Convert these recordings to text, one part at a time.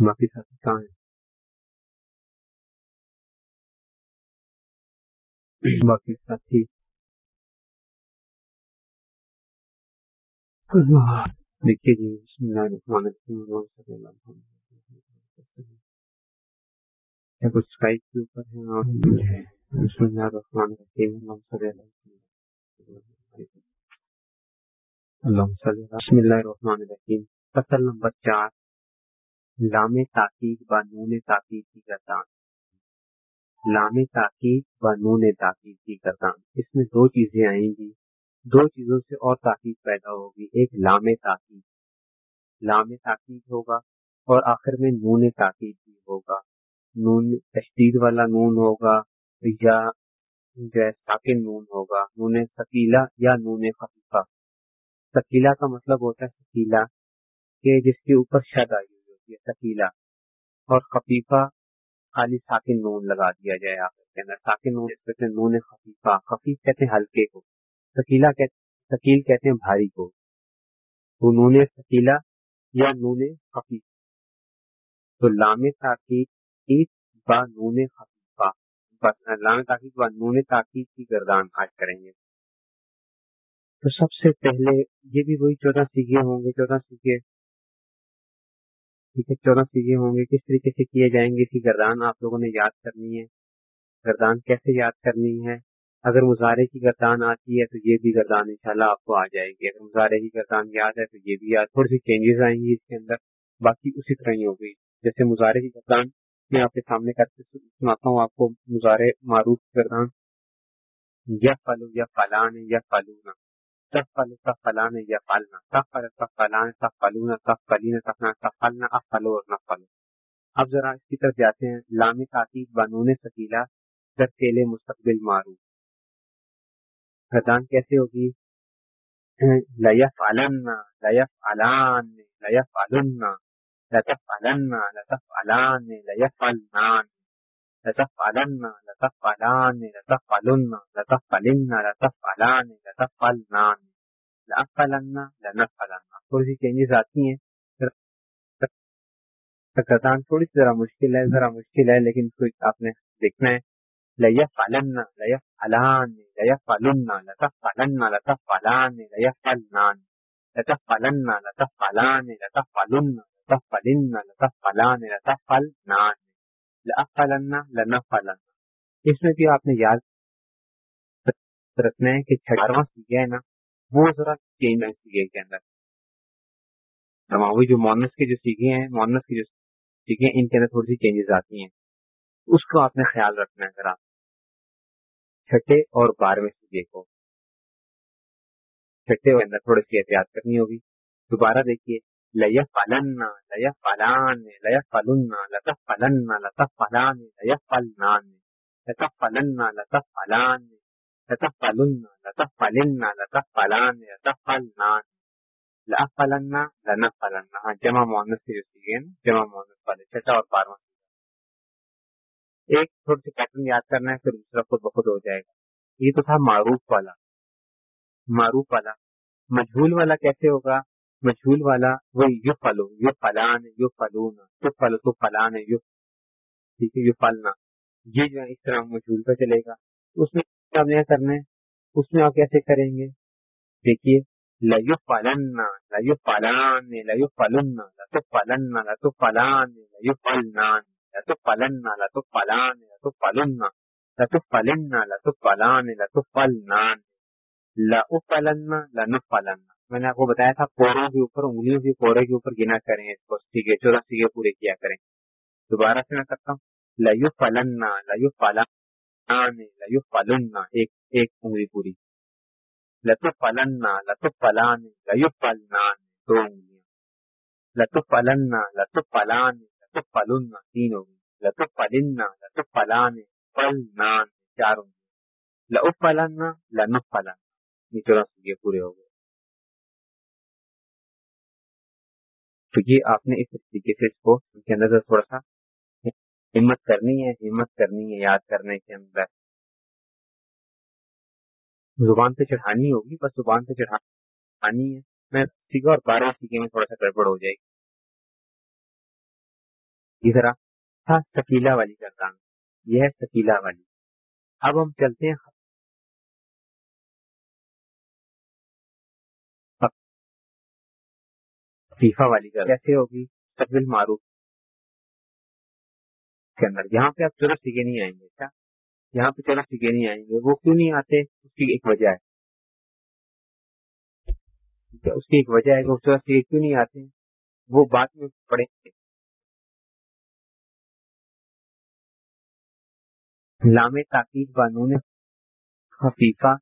باقی ساتھی کہاں ہیں باقی ساتھی دیکھیے جی بسم اللہ الرحمن الرحیم کیا کچھ کے اوپر ہے اور بسم اللہ الرحمن الرحیم اللہم صلی اللہ علیہ وسلم۔ اللہ بسم اللہ الرحمن الرحیم۔ فصل نمبر چار۔ لام تاکید و نون تاکید کی گردان۔ لام تاکید و نون تاکید کی گردان۔ اس میں دو چیزیں آئیں گی۔ دو چیزوں سے اور تاکید پیدا ہوگی۔ ایک لام تاکید۔ لام تاکید ہوگا اور آخر میں نون تاکید بھی ہوگا۔ نون تشدید والا نون ہوگا یا جو ساکن نون ہوگا۔ نون سکیلا یا نون خفیفہ۔ سکیلا کا مطلب ہوتا ہے سکیلا کہ جس کے اوپر شد آئی۔ ہوئی ہوتی سکیلا اور خفیفہ خالی ساکن نون لگا دیا جائے آخر کے اندر۔ ساکن نون کہتے ہیں نون خفیفہ، خفیف کہتے ہیں ہلکے کو سکیلا کہتے سکیل کہتے ہیں بھاری کو۔ تو نون سکیلا یا نون خفیف۔ تو لام تاکید با نون خفیفہ۔ لام تاکید با نون تاکید کی گردان آج کریں گے۔ تو سب سے پہلے یہ بھی وہی چودہ سیگے ہوں گے، چودہ سیگے ٹھیک ہے چودہ سیگے ہوں گے کس طریقے سے کیے جائیں گے اس کی گردان آپ لوگوں نے یاد کرنی ہے۔ گردان کیسے یاد کرنی ہے؟ اگر مظاہرے کی گردان آتی ہے تو یہ بھی گردان انشاءاللہ آپ کو آ جائے گی۔ اگر مظاہرے کی گردان یاد ہے تو یہ بھی یاد، تھوڑی سی چینجز آئیں گی اس کے اندر۔ باقی اسی طرح ہی ہوگی جیسے مظاہرے کی گردان میں آپ کے سامنے کر کے سناتا ہوں آپ کو مظاہرے معروف گردان۔ یا فلو یا فلان یا فلونا تفل تفلان یا فلنا تفل تفلان تفلون تفلین تفنا تفلنا افلو اور نفلو اب ذرا اس کی طرف جاتے ہیں. لام تاکید بانون سکیلا در تیل مستقبل معروف. گردان کیسے ہوگی؟ لیف علنا لیف علان لیف علنا لطف علنا لطف علان لیف علنان لطف علنا لطف علان لطف علنا لطف علنا تھوڑی سی چینجز آتی ہیں. گردان تھوڑی سی ذرا مشکل ہے، ذرا مشکل ہے، لیکن اس کو آپ نے دیکھنا ہے. لیا فلن لیا فلان لیا فلن لطف فلن لطف فلان لیا فلنان لطف فلن لطف اس میں بھی آپ نے یاد رکھنا ہے کہ چھٹارواں سیگا ہے نا، وہ ذرا چینج ہے سیگے کے اندر۔ جو مونس کے جو سیگے ہیں مونس کے جو ٹھیک ہے ان کے اندر تھوڑی سی چینجز آتی ہیں۔ اس کو آپ نے خیال رکھنا ہے اگر آپ چھٹے اور بارہویں سیگے کو۔ چھٹے اور اندر تھوڑی سی احتیاط کرنی ہوگی۔ دوبارہ دیکھیے۔ لیا فلن لیا فلان فلن لطف فلن لطف فلان لطف فلن لطف فلان لطف فلن لطف فلن لطف فلان لطف جمع مونس کے جو جمع مونس والے چھٹا اور بارہواں ایک تھوڑی سی پیٹرن یاد کرنا ہے، پھر دوسرا خود بخود ہو جائے گا۔ یہ تو تھا معروف والا۔ معروف والا۔ مجھول والا کیسے ہوگا؟ مجھول والا وہ یو فلو یو فلان یو فلون تو فلو تو فلان یو ٹھیک ہے یو فلنا یہ جو ہے، اس طرح مجھول پہ چلے گا. اس میں آپ نے کرنا ہے؟ اس میں آپ کیسے کریں گے؟ دیکھیے لو فلن لو فلان لو فلن لو فلن لو فلان لو فلنان لو فلن لو فلان لو فلن لو فلن لو فلان لو فلنان لو فلن میں نے آپ کو بتایا تھا پوروں کے اوپر، انگلیوں کے پورے کے اوپر گنا کریں اس کو سیگے چودہ سیگے پورے کیا کریں۔ دوبارہ سے میں کرتا ہوں لو فلن لو فلان لو فلن ایک ایک انگلی پوری۔ لطف فلنا لطف فلان لطف فلنان دو انگلیاں۔ لطف فلنا لطف فلان لطف فلن تین ہوگی لطف فلنا لطف فلان فلنان چار انگلیاں۔ لطف فلنا لنف فلن یہ چودہ یہ پورے ہو گئے۔ تو یہ آپ نے اس طریقے سے اس کو ان کے اندر تھوڑا سا ہمت کرنی ہے، ہمت کرنی ہے، یاد کرنے کے اندر۔ زبان پہ چڑھانی ہوگی، بس زبان پہ چڑھانی ہے۔ میں سیکھا اور بارہ سیکھے میں تھوڑا سا گڑبڑ ہو جائے گی۔ یہ ذرا تھا، سکیلا والی گردان یہ ہے سکیلا والی۔ اب ہم چلتے ہیں فیفا والی کیسے ہوگی؟ سبل معروف۔ کے اندر۔ یہاں پہ آپ چلو سیکھے نہیں آئیں گے کیا یہاں پہ چلو سیکھے نہیں آئیں گے۔ وہ کیوں نہیں آتے؟ اس کی ایک وجہ ہے۔ اس کی ایک وجہ ہے کہ چلو سیکھے کیوں نہیں آتے؟ وہ بات میں پڑھیں گے۔ لام تاکید بانون خفیفہ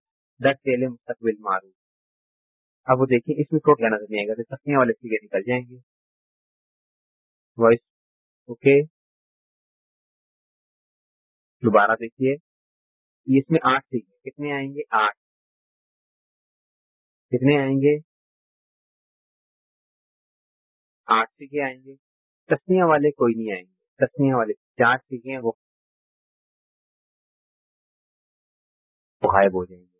در تیل مستقبل معروف۔ اب وہ دیکھیں، اس میں کو کیا نظر نہیں آئے گا تخنیہ والے سیگے نکل جائیں گے۔ وائس اوکے دوبارہ دیکھیے۔ اس میں آٹھ سیگے کتنے آئیں گے؟ آٹھ۔ کتنے آئیں گے؟ آٹھ سیگے آئیں گے۔ تسنیا والے کوئی نہیں آئیں گے۔ تسنیا والے چار سیگے ہیں، وہ غائب ہو جائیں گے۔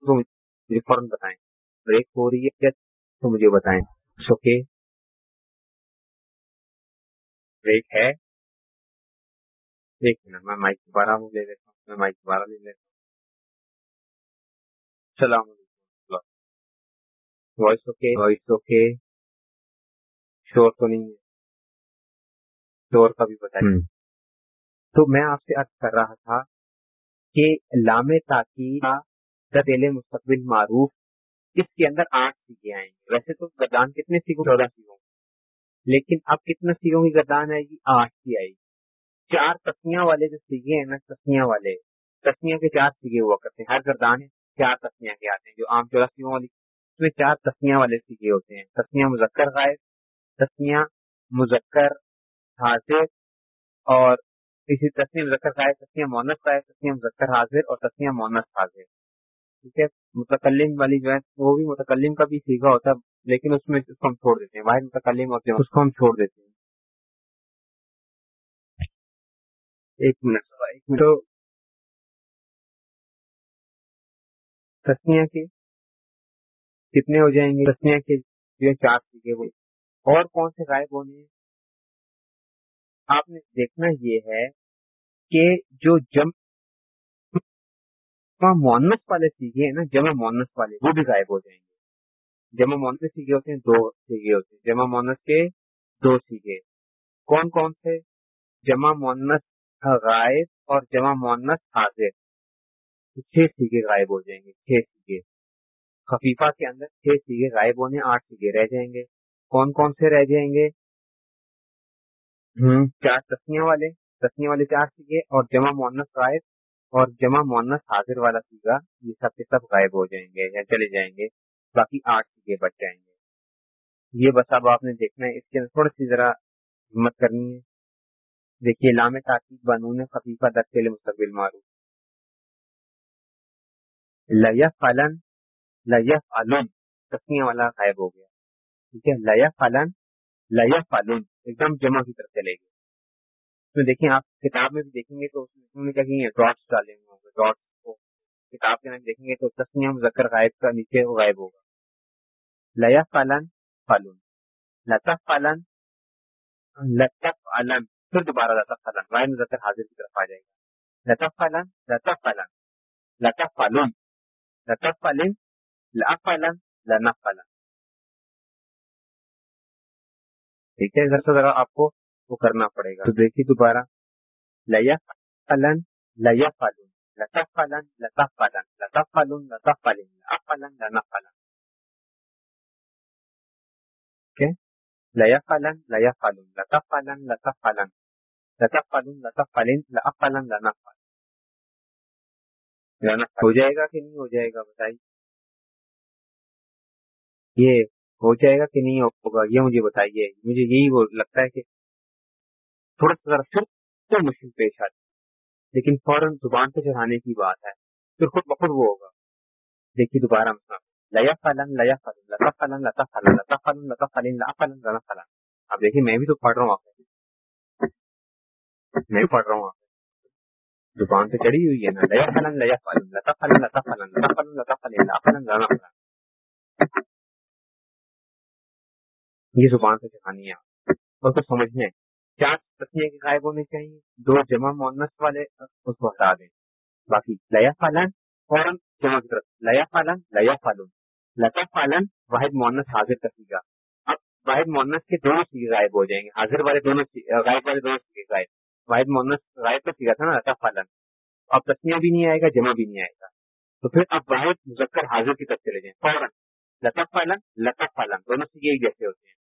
تو مجھے فوراً بتائیں۔ بریک ہو رہی ہے تو مجھے بتائیں۔ سوکے بریک ہے۔ منٹ میں مائک دوبارہ لے لیتا ہوں میں مائک دوبارہ لے لیتا ہوں۔ السلام علیکم۔ وائس اوکے وائس اوکے شور تو نہیں ہے۔ شور کا بھی بتائیں تو میں آپ سے عرض کر رہا تھا کہ لام تاکید دل مستقبل معروف اس کے اندر آٹھ سیگے آئیں گے ویسے تو گردان کتنے سیگوں چودہ سیگوں لیکن اب کتنے سیگوں کی گردان آئے گی آٹھ کی آئے گی۔ چار تسمیاں والے جو سیگے ہیں نا تسمیاں والے تسمیاں کے چار سیگے ہوا کرتے ہیں۔ ہر گردان ہے چار تسمیاں کے آتے ہیں جو عام چودہ سیگوں والی۔ اس میں چار تسمیاں والے سیگے ہوتے ہیں۔ تسمیاں مذکر غائب تسمیاں مذکر حاضر اور اسی تسمیہ مذکر غائب تسمیہ مونس غائب تسمیہ مذکر حاضر اور تسمیہ مونس حاضر۔ ٹھیک ہے؟ متکلم والی جو ہے وہ بھی متکلم کا بھی سیکھا ہوتا ہے لیکن اس میں اس کو ہم چھوڑ دیتے ہیں واحد متکلم ہوتے ہیں اس کو ہم چھوڑ دیتے ہیں۔ ایک منٹ ایک منٹ۔ تو تسمیاں کے کتنے ہو جائیں گے؟ تسمیاں کے جو چار سیکھے وہ اور کون سے غائب ہونے ہیں؟ آپ نے دیکھنا یہ ہے کہ جو جم مونس والے سیگے ہیں نا، جمع مونس والے، وہ بھی غائب ہو جائیں گے۔ جمع مونس سیگے ہوتے ہیں، دو سیگے ہوتے ہیں۔ جمع مونس کے دو سیگے۔ کون کون سے؟ جمع مونس غائب اور جمع مونس حاضر۔ چھ سیگے غائب ہو جائیں گے، چھ سیگے۔ خفیفہ کے اندر چھ سیگے غائب ہونے، آٹھ سیگے رہ جائیں گے۔ کون کون سے رہ جائیں گے؟ چار تسمیاں والے۔ تسمیاں والے چار سیگے اور جمع مونس غائب۔ اور جمع مونس حاضر والا سیگا، یہ سب کے سب غائب ہو جائیں گے یا چلے جائیں گے، باقی آٹھ سیگے بچ جائیں گے۔ یہ بس اب آپ نے دیکھنا ہے، اس کے اندر تھوڑی سی ذرا ہمت کرنی ہے۔ دیکھیے، لام تاکید بنون خفیفہ درخل مستقبل معروف۔ لیا فلن لیا فالن تسمیاں والا غائب ہو گیا۔ ٹھیک ہے لیا فلن لیا فالن ایک دم جمع کی طرف چلے گی اس میں دیکھیں، آپ کتاب میں بھی دیکھیں گے تو اس میں کیا ڈاٹس ڈالے ہوئے ہوں گے ڈاٹس کو کتاب کے اندر دیکھیں گے تو تسنیم ذکر غائب کا نیچے وہ غائب ہوگا۔ لیا فالن فالون لطف فالن لطف فالن پھر دوبارہ لطف فالن غائب ذکر حاضر کی طرف آ جائے گا۔ لطف فالن لطف فالن لطف فالون لطف فالن لف فالن لنف فالن ٹھیک ہے ذرا ذرا آپ کو وہ کرنا پڑے گا۔ تو دیکھیے دوبارہ۔ لیا فلن لیا فالون لتا فلن لتا فلن لتا فلون لتا فلن فلن لنا فلن لیا فلن لیا فالون لتا فلن لتا فلن لتا فلون لتا فلن لا فلن لنا فلن ہو جائے گا کہ نہیں ہو جائے گا بتائیے؟ یہ ہو جائے گا کہ نہیں ہوگا؟ یہ مجھے بتائیے۔ مجھے یہی وہ لگتا ہے کہ تھوڑا سا ذرا پھر تو مشکل پیش آتی لیکن فوراً زبان پہ چڑھانے کی بات ہے پھر خود بخود وہ ہوگا دیکھیے دوبارہ مسئلہ لیا فلن لیا فلن لتا فلن لتا فلن لتا فلن لتا فلن لا فلن لنا فلن اب دیکھیے میں بھی تو پڑھ رہا ہوں آپ میں بھی پڑھ رہا ہوں آپ زبان پہ چڑھی ہوئی ہے نا لیا فلن لیا فلن لتا فلن لتا فلن لتا فلن لتا فلن لا فلن لنا فلن یہ زبان سے چڑھانی ہے اور کچھ سمجھنے چار تسنیا کے غائب ہونے چاہیے۔ دو جمع مونس والے اس کو ہٹا دیں باقی لیا فالن فوراً جمع کی طرف۔ لیا فالن لیا فالن لتا فالن واحد مونس حاضر کا سیگا اب واحد مونس کے دونوں سیگے غائب ہو جائیں گے۔ حاضر والے دونوں غائب والے دونوں سیگے غائب۔ واحد مونس غائب کا سیگا تھا نا؟ لتا فالن اب تسنیا بھی نہیں آئے گا، جمع بھی نہیں آئے گا۔ تو پھر اب واحد مذکر حاضر کی طرف چلے جائیں۔ فوراً لتا فالن لتا فالن دونوں سیگے ایک جیسے ہوتے ہیں۔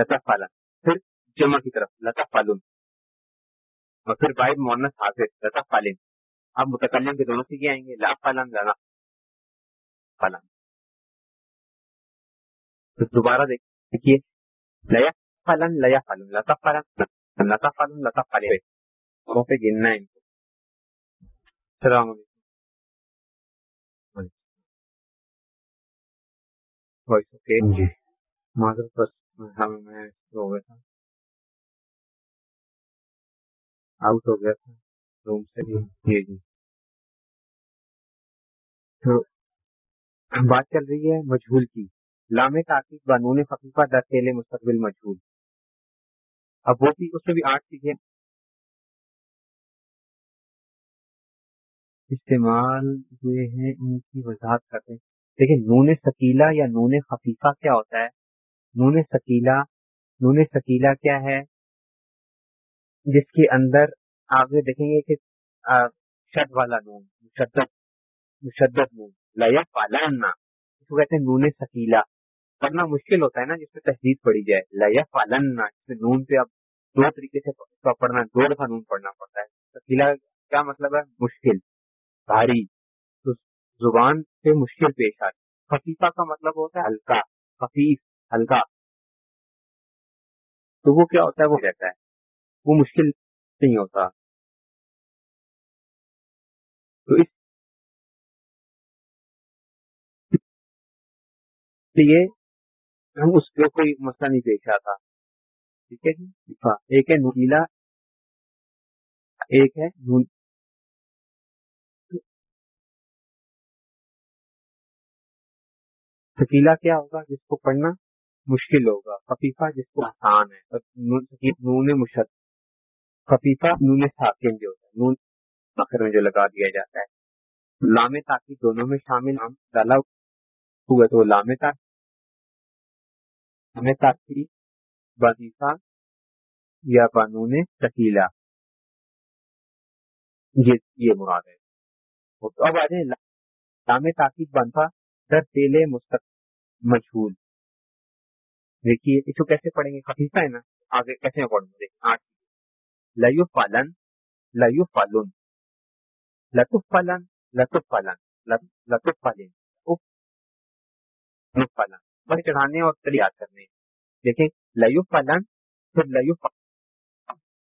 لتا فالن پھر جمع کی طرف لتا فالن اور پھر واحد مونس حاضر لتا فالن اب متکلم کے دونوں سیگے آئیں گے؟ لا فالن لا فالن تو دوبارہ دیکھیے۔ لیا فلن لیا فلن لتا فلن لتا فلن لتا فلن پہ گننا ہے۔ ان کو السلام علیکم۔ Voice okay. جی۔ معذرت بس ہم میں ہو گیا تھا۔ آؤٹ ہو گیا تھا روم سے جی جی تو بات چل رہی ہے مجھول کی لام تاکید بانون فقیفہ در تیل مستقبل مجھول اب وہ بھی اس میں بھی آٹھ چیزیں استعمال ہوئے ہیں ان کی وضاحت کرتے ہیں دیکھیں نون سکیلا یا نون خفیفہ کیا ہوتا ہے نون سکیلا نون سکیلا کیا ہے جس کے اندر آپ یہ دیکھیں گے کہ شد والا نون، مشدد مشدد نون لیا پالانا اس کو کہتے ہیں نون سکیلا پڑھنا مشکل ہوتا ہے نا جس میں تحدید پڑی جائے۔ لیا پالنا جس میں نون پہ اب دو طریقے سے پڑھنا، دو دفعہ نون پڑھنا پڑتا ہے۔ سکیلا کیا مطلب ہے مشکل، بھاری، تو زبان سے مشکل پیش آتی خفیفہ کا مطلب ہوتا ہے ہلکا، خفیف، ہلکا۔ تو وہ کیا ہوتا ہے؟ وہ رہتا ہے۔ وہ مشکل نہیں ہوتا۔ تو اس لیے ہم اس پہ کوئی مسئلہ نہیں پیش آتا۔ ٹھیک ہے جی؟ ایک ہے نویلا ایک ہے نون۔ شکیلا کیا ہوگا؟ جس کو پڑھنا مشکل ہوگا خفیفہ جس کو آسان ہے۔ نون مشد خفیفہ نون ساکن جو ہوتا ہے۔ نون آخر میں جو لگا دیا جاتا ہے۔ لام تاکہ دونوں میں شامل ہم ڈالا ہوا تو لام لام تاکی وظیفہ یا بانون شکیلا یہ مراد ہے۔ اب آ جائیں۔ لام تاکید بنتا در تیل مستق مجھول دیکھیے، اس کو کیسے پڑھیں گے؟ خفیفہ ہے نا؟ آگے کیسے پڑھوں گے آٹھ لو فالن لو فالن لطف فلن لطف فلن لطف فلن فلن بس چڑھانے اور تلی کرنے. دیکھیں لو فلن پھر لو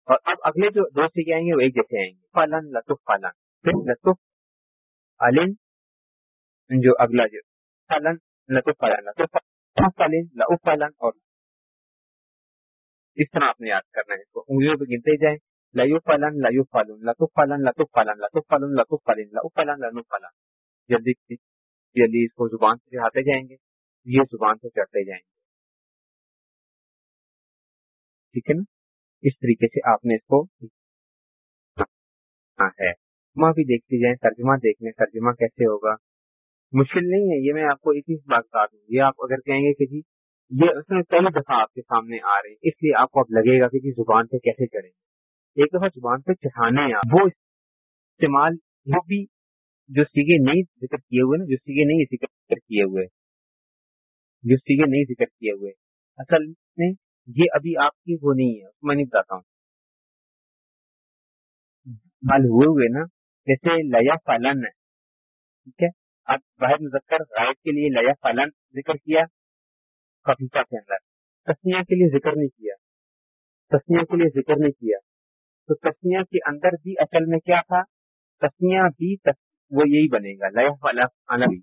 اور اب اگلے جو دو سیکھے آئیں گے، وہ ایک جیسے آئیں گے. فلن لطف فلن پھر لطف علن جو اگلا جو. فلن لطف فلن لطف فلن لطف فلن اور اس طرح آپ نے یاد کرنا ہے۔ تو انگلیوں پہ گنتے جائیں۔ لو فلن لو فلن لطف فلن لطف فلن لطف فلن لطف فلن لطف فلن لطف فلن جلدی جلدی اس کو زبان سے چڑھاتے جائیں گے۔ یہ زبان سے چڑھتے جائیں گے۔ ٹھیک ہے نا؟ اس طریقے سے آپ نے اس کو ہاں، ہے۔ ماں بھی دیکھتی جائیں۔ ترجمہ دیکھ لیں ترجمہ کیسے ہوگا؟ مشکل نہیں ہے۔ یہ میں آپ کو ایک ہی بات بتا دوں۔ یہ آپ اگر کہیں گے کہ جی یہ اس میں پہلی دفعہ آپ کے سامنے آ رہے ہیں، اس لیے آپ کو اب لگے گا کہ جی زبان پہ کیسے چڑھیں گے۔ ایک دفعہ زبان پہ چڑھانے ہیں وہ استعمال وہ بھی جو سیگے نہیں ذکر کیے ہوئے نا، جو سیگے نہیں ذکر کیے ہوئے، جو سیگے نہیں ذکر کیے ہوئے۔ اصل میں یہ ابھی آپ کی وہ نہیں ہے، میں نہیں بتاتا ہوں۔ مال ہوئے ہوئے نا، جیسے لیا فلن ہے، ٹھیک ہے؟ اب واحد مذکر غائب کے لیے لیا فلن ذکر کیا خفیفہ کے اندر تسنیا کے لیے ذکر نہیں کیا۔ تسنیا کے لیے ذکر نہیں کیا۔ تو تسنیا کے اندر بھی اصل میں کیا تھا؟ تسنیا بھی تس... وہ یہی بنے گا۔ لیا فلن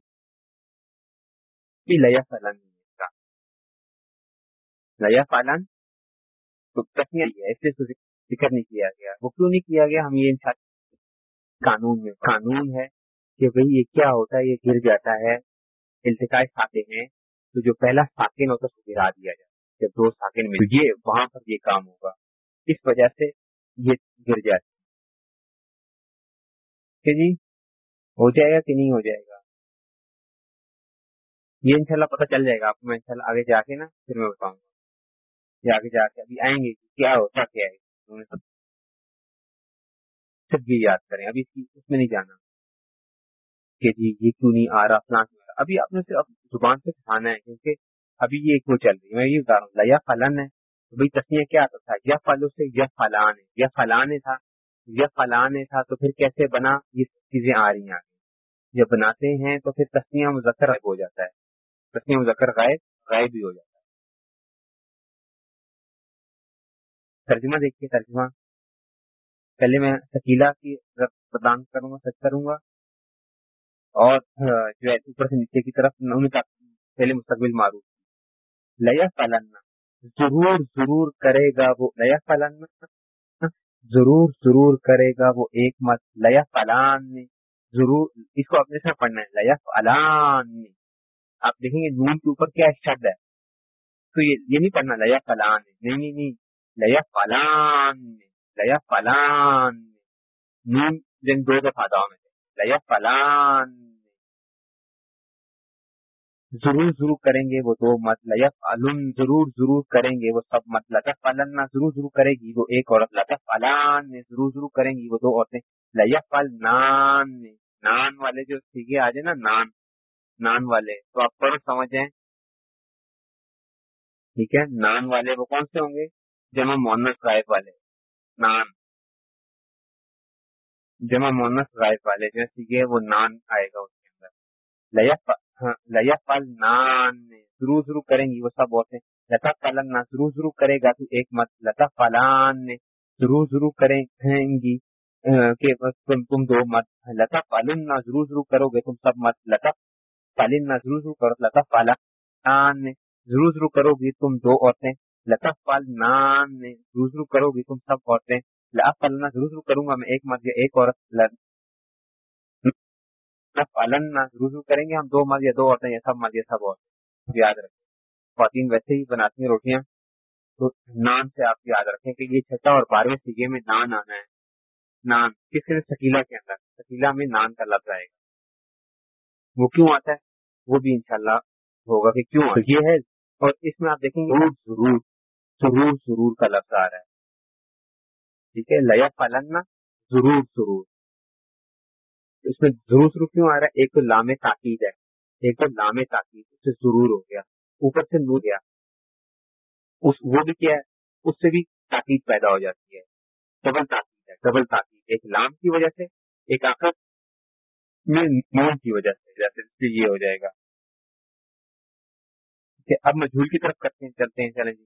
بھی لیا فلن لیا فلن تو تسنیا ایسے تو ذکر نہیں کیا گیا۔ وہ کیوں نہیں کیا گیا۔ ہم یہ قانون میں قانون ہے کہ بھئی یہ کیا ہوتا ہے؟ یہ گر جاتا ہے۔ التقاء کھاتے ہیں۔ تو جو پہلا ساکن ہوتا ہے اس کو گرا دیا جاتا ہے جب دو ساکن میں یہ وہاں پر یہ کام ہوگا۔ اس وجہ سے یہ گر جاتی جی ہو جائے گا کہ نہیں ہو جائے گا؟ یہ انشاءاللہ پتہ چل جائے گا۔ آپ کو میں انشاءاللہ آگے جا کے نا پھر میں بتاؤں گا۔ آگے جا کے ابھی آئیں گے کیا ہوتا، کیا ہے۔ سب یہ یاد کریں۔ ابھی اس میں نہیں جانا۔ کہ جی یہ کیوں نہیں آ رہا؟ فلاں ابھی آپ نے زبان سے کھانا ہے، کیونکہ ابھی یہ ایک وہ چل رہی ہے، میں یہ بتا رہا ہوں یا فلن ہے۔ بھائی تصویر کیا آتا تھا، یا فلو سے، یا فلان ہے، یا فلان تھا، یا فلان تھا، تو پھر کیسے بنا، یہ چیزیں آ رہی ہیں آگے۔ جب بناتے ہیں تو پھر تصویر مذکر ہو جاتا ہے۔ تصویر مذکر غائب غائب بھی ہو جاتا ہے۔ ترجمہ دیکھیے، ترجمہ۔ پہلے میں شکیلا کی پردان کروں گا، سچ کروں گا۔ اور جو ہے اوپر سے نیچے کی طرف پہلے مستقبل معروف لیا فلن، ضرور ضرور کرے گا وہ لیا فلن، ضرور ضرور کرے گا وہ ایک مت۔ لیا فلان، ضرور، اس کو اپنے سے پڑھنا ہے۔ لیا فلان، آپ دیکھیں گے نون کے اوپر کیا شبد ہے۔ تو یہ نہیں پڑھنا لیا فلان، نہیں نہیں نہیں۔ لیا فلان لیا فلان۔ نون جن دو دفعہ میں لیا فلان۔ ضرور ضرور کریں گے وہ دو مت لطف علم ضرور ضرور کریں گے وہ سب مت لطف فلن ضرور ضرور کرے گی وہ ایک عورت لطف فلان ضرور ضرور کریں گی وہ دو عورتیں لطف نان نان والے جو سیگے آ جائے نا نان نان والے تو آپ پر سمجھیں ٹھیک ہے، نان والے وہ کون سے ہوں گے؟ جمع مونس غائب والے۔ نان۔ جمع مونس غائب والے جو سیگے وہ نان آئے گا اس کے اندر۔ لطف ہاں، لیا پل نان ضرور ضرور کریں گی، وہ سب عورتیں لتا فلن ضرور ضرور کرے گا تو ایک مت لتا فلان ضرور ضرور کریں گی کہ تم تم دو مت۔ لتا فلن ضرور ضرور کرو گے تم سب مت۔ لتا فلن ضرور ضرور کرو لتا فلان ضرور ضرور کرو گی تم دو عورتیں۔ لتا فل نان ضرور ضرور کرو گی تم سب عورتیں۔ لا فلنا ضرور ضرور کروں گا میں ایک مت یا ایک عورت۔ پالن رجوع کریں گے، ہم دو مرد یا دو عورتیں یا سب مرد یا سب عورتیں یاد رکھیں۔ خواتین ویسے ہی بناتی ہیں روٹیاں، تو نان سے آپ یاد رکھیں کہ یہ چھٹا اور بارہویں سیگے میں نان آنا ہے۔ نان، کس کے سکیلا کے اندر۔ سکیلا میں نان کا لفظ آئے گا۔ وہ کیوں آتا ہے؟ وہ بھی انشاءاللہ ہوگا کہ کیوں یہ ہے، اور اس میں آپ دیکھیں گے ضرور ضرور ضرور کا لفظ آ رہا ہے۔ ٹھیک ہے، لیا پالن ضرور ضرور۔ اس میں ضرور ضرور کیوں آ رہا ہے؟ ایک تو لام تاکید ہے، ایک تو لام تاکید، اس سے ضرور ہو گیا، اوپر سے نور گیا۔ اس، وہ بھی کیا ہے؟ اس سے بھی تاکید پیدا ہو جاتی ہے۔ ڈبل تاکید ہے، ڈبل تاکید۔ ایک لام کی وجہ سے، ایک آخر میں نون کی وجہ سے، جیسے یہ ہو جائے گا۔ اب مجھول کی طرف کرتے ہیں، چلتے ہیں، چلیں جی۔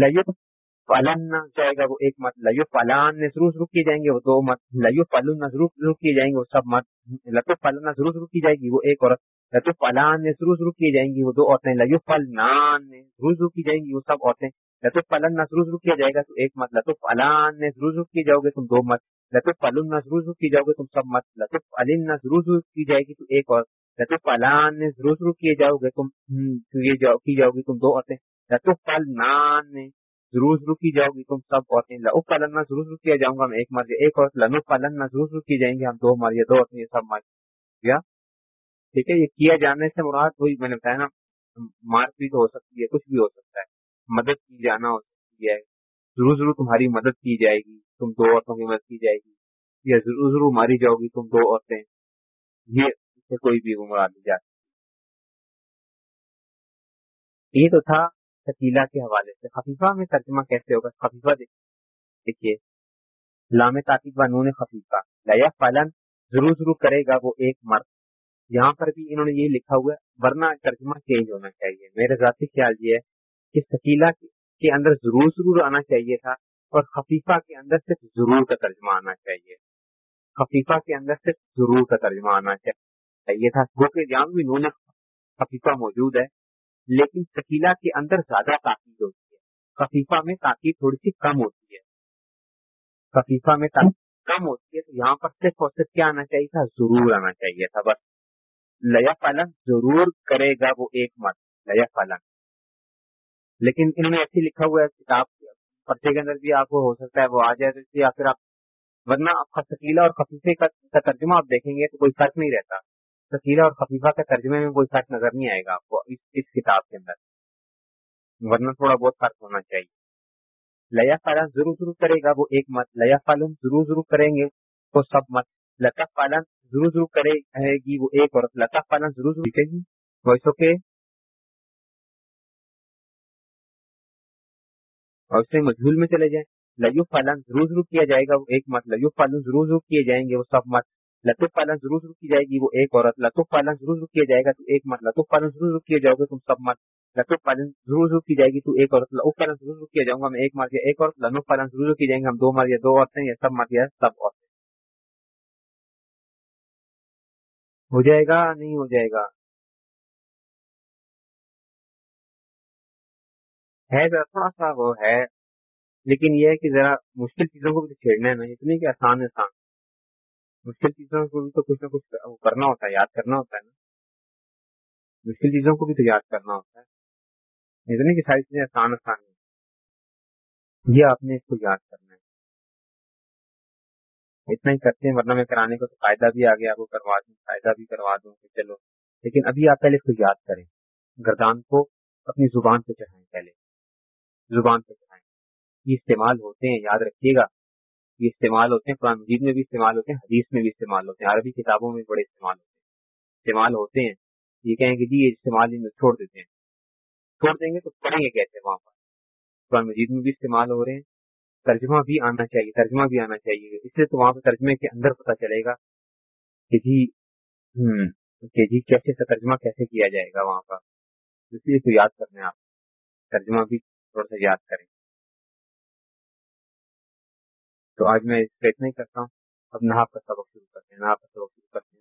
لئیت فلن جائے گا وہ ایک مت لو فلان ضرور ضرور کیے جائیں گے وہ دو مت لو فلن ضرور ضرور کیے جائیں گے وہ سب مت لطف فلن ضرور ضرور کی جائے گی وہ ایک عورت لطف فلان ضرور ضرور کی جائیں گی وہ دو عورتیں لو فلنان فلان ضرور ضرور کی جائیں گی وہ سب عورتیں لطف فلن ضرور ضرور کیا جائے گا تو ایک مت لطف فلان ضرور ضرور کی جاؤ گے تم دو مت لطف فلن ضرور ضرور کی جاؤ گے تم سب مت لطف علن ضرور ضرور کی جائے گی تو ایک اور لطف فلان ضرور ضرور کیے جاؤ گے تم کی جاؤ گی تم دو عورتیں لطف فلان ضرور ضرور کی جاؤ گی تم سب عورتیں لو پالن ضرور ضرور کیا جاؤں گا میں ایک مرض ایک عورت لنو پالن ضرور ضرور کی جائیں گے ہم دو مرض دو عورتیں سب مرض کیا ٹھیک ہے، یہ کیا جانے سے مراد وہی میں نے بتایا نا مار پیٹ ہو سکتی ہے، کچھ بھی ہو سکتا ہے، مدد کی جانا ہو سکتی ہے۔ ضرور ضرور تمہاری مدد کی جائے گی، تم دو عورتوں کی مدد کی جائے گی۔ یا ضرور ضرور ماری جاؤ گی تم دو عورتیں۔ یہ کوئی بھی مراد دی جاتی۔ یہ تو تھا شکیلا کے حوالے سے۔ خفیفہ میں ترجمہ کیسے ہوگا؟ خفیفہ دیکھیے۔ لام تاکید و نون خفیفہ۔ لیا فلن ضرور ضرور کرے گا وہ ایک مرد۔ یہاں پر بھی انہوں نے یہ لکھا ہوا ہے، ورنہ ترجمہ چینج ہونا چاہیے۔ میرے ذاتی خیال یہ ہے کہ شکیلا کے اندر ضرور ضرور آنا چاہیے تھا اور خفیفہ کے اندر صرف ضرور کا ترجمہ آنا چاہیے۔ خفیفہ کے اندر صرف ضرور کا ترجمہ آنا چاہیے۔ تھا۔ وہ کہ جہاں بھی نون خفیفہ موجود ہے۔ لیکن شکیلا کے اندر زیادہ تاکید ہوتی ہے۔ خفیفہ میں تاکید تھوڑی سی کم ہوتی ہے۔ خفیفہ میں تاکید کم ہوتی ہے تو یہاں پر صرف اور صرف کیا آنا چاہیے تھا؟ ضرور آنا چاہیے تھا۔ بس لیا فلن ضرور کرے گا وہ ایک مت لیا فلن لیکن انہوں نے ایسے لکھا ہوا ہے، کتاب پرچے کے اندر بھی آپ کو ہو سکتا ہے، وہ آ جائے تو یا پھر آپ ورنہ آپ کا سکیلا اور خفیفے کا ترجمہ آپ دیکھیں گے تو کوئی فرق نہیں رہتا۔ سکیلا اور خفیفہ کے ترجمے میں کوئی فرق نظر نہیں آئے گا آپ کو اس کتاب کے اندر۔ ورنہ تھوڑا بہت فرق ہونا چاہیے۔ لیا پالن ضرور ضرور کرے گا وہ ایک مت۔ لیا پالن ضرور ضرور کریں گے وہ سب مت۔ لتا پالن ضرور ضرور کرے گی وہ ایک عورت لتا پالن ضرور ضرور گی۔ Voice okay? اور اس مجھول میں چلے جائیں۔ لیو پالن ضرور ضرور کیا جائے گا وہ ایک مت۔ لیو پالن ضرور ضرور کیے جائیں گے وہ سب مت۔ لطف پالن ضرور ضرور کی جائے گی، وہ ایک عورت لطف پالن ضرور ضرور کیا جائے گا، تو ایک مت لطف پالن ضرور ضرور کیا جاؤ گے، تم سب مت لطف پالن ضرور ضرور کی جائے گی، تو ایک عورت لطف پالن ضرور ضرور کیا جاؤں گا میں ایک مت یا ایک عورت لنف پالن ضرور ضرور کی جائیں گے، ہم دو مت یا دو عورتیں یا سب مت یا سب عورتیں۔ ہو جائے گا، نہیں ہو جائے گا؟ ہے ذرا تھوڑا سا وہ ہے، لیکن یہ ہے کہ ذرا مشکل چیزوں کو بھی چھیڑنا ہے نا اتنی کہ آسان آسان۔ مشکل چیزوں کو بھی تو کچھ نہ کچھ کرنا ہوتا ہے، یاد کرنا ہوتا ہے نا۔ مشکل چیزوں کو بھی تو یاد کرنا ہوتا ہے۔ اتنے کی ساری چیزیں آسان آسان ہیں۔ یہ آپ نے اس کو یاد کرنا ہے۔ اتنا ہی کرتے ہیں، ورنہ میں کرانے کو تو فائدہ بھی آگے آپ کو کروا دوں، فائدہ بھی کروا دوں کہ چلو۔ لیکن ابھی آپ پہلے اس کو یاد کریں۔ گردان کو اپنی زبان پہ چڑھائیں پہلے۔ زبان پہ چڑھائیں۔ یہ استعمال ہوتے ہیں، یاد رکھیے گا۔ یہ استعمال ہوتے ہیں، قرآن مجید میں بھی استعمال ہوتے ہیں، حدیث میں بھی استعمال ہوتے ہیں، عربی کتابوں میں بڑے استعمال ہوتے ہیں۔ استعمال ہوتے ہیں۔ یہ کہیں کہ جی یہ استعمال ان میں چھوڑ دیتے ہیں۔ چھوڑ دیں گے تو پڑھیں گے کیسے وہاں پر؟ قرآن مجید میں بھی استعمال ہو رہے ہیں۔ ترجمہ بھی آنا چاہیے، ترجمہ بھی آنا چاہیے۔ اس لیے تو وہاں پہ ترجمے کے اندر پتہ چلے گا کہ جی ہوں کہ جی کیسے سے ترجمہ کیسے کیا جائے گا وہاں پر۔ اس لیے تو یاد کرنا آپ ترجمہ بھی تھوڑا سا یاد کریں۔ تو آج میں اس نہیں کرتا ہوں۔ اب نہا کا سبق شروع کرتے ہیں، نہا کا سبق شروع کرتے ہیں۔